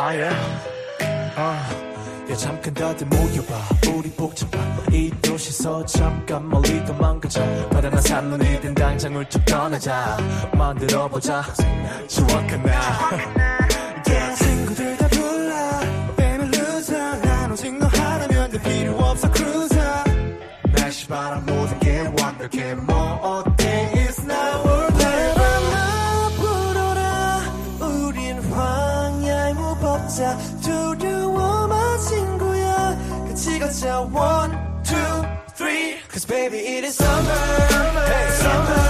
아, 예. 어, 야, 잠깐 다들 모여봐. 우리 복잡봐. 이 도시에서 잠깐 멀리 도망가자. 바다 나 산눈 이든 당장 훌쩍 떠나자. 만들어보자. 추억한 날. Yeah. 친구들 다 불러 빼면 loser 난 오직 너 하나면 돼 필요 없어 cruiser 날씨 바람 모든 게 완벽해. 뭐 어때? 무법자 두려워 마 친구야 같이 걷자 one two three Cause baby it is summer hey, summer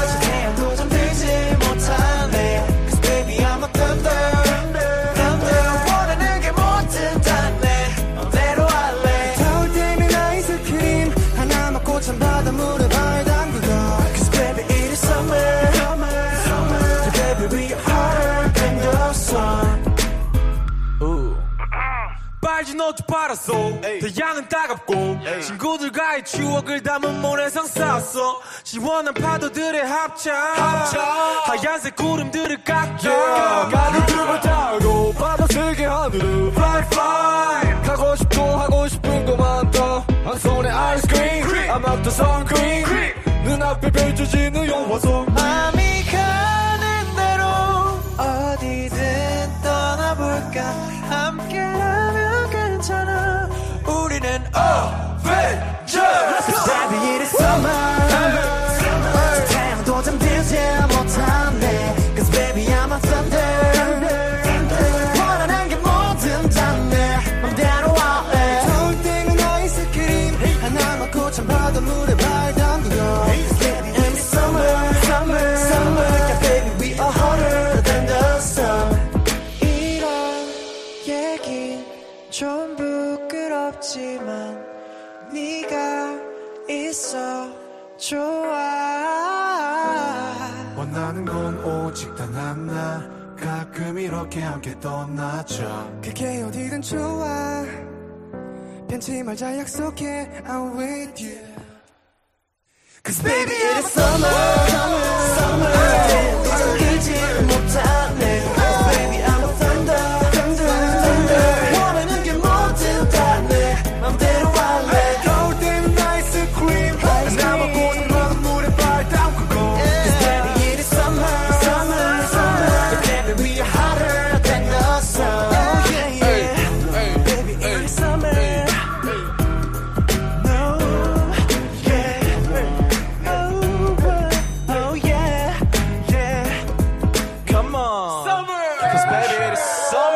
빨진 옷도 빨았어 태양은 따갑고 친구들과의 추억을 담은 모래성 쌓았어. 시원한 파도들의 합창. 하얀색 구름들을 가는 틈을 타고 바다 세계 하늘을 fly fly. 가고 싶고 하고 싶은 거 많다 한 손에 아이스크림. Sun cream. 눈앞에 펼쳐지는 영화속 baby it is summer 저 태양도 잠들지 못하네 Cause baby I'm a thunder 원하는 게 뭐든 다내 맘대로 할래 더울 때는 아이스크림 하나 먹고 찬 바닷물에 부끄럽지만 네가 있어 좋아. 원하는 건 오직 단 하나. 가끔 이렇게 함께 떠나자. 그게 어디든 좋아. 편치 말자 약속해. I'm with you. Cause baby it is summer Summer Yes.